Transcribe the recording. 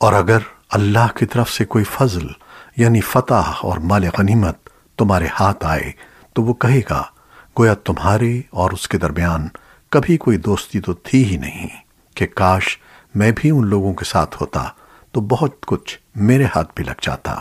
اور اگر اللہ کی طرف سے کوئی فضل یعنی فتح اور مال غنیمت تمہارے ہاتھ آئے، تو وہ کہے گا، گویا تمہارے اور اس کے درمیان کبھی کوئی دوستی تو تھی ہی نہیں کہ کاش میں بھی ان لوگوں کے ساتھ ہوتا تو بہت کچھ میرے ہاتھ بھی لگ جاتا۔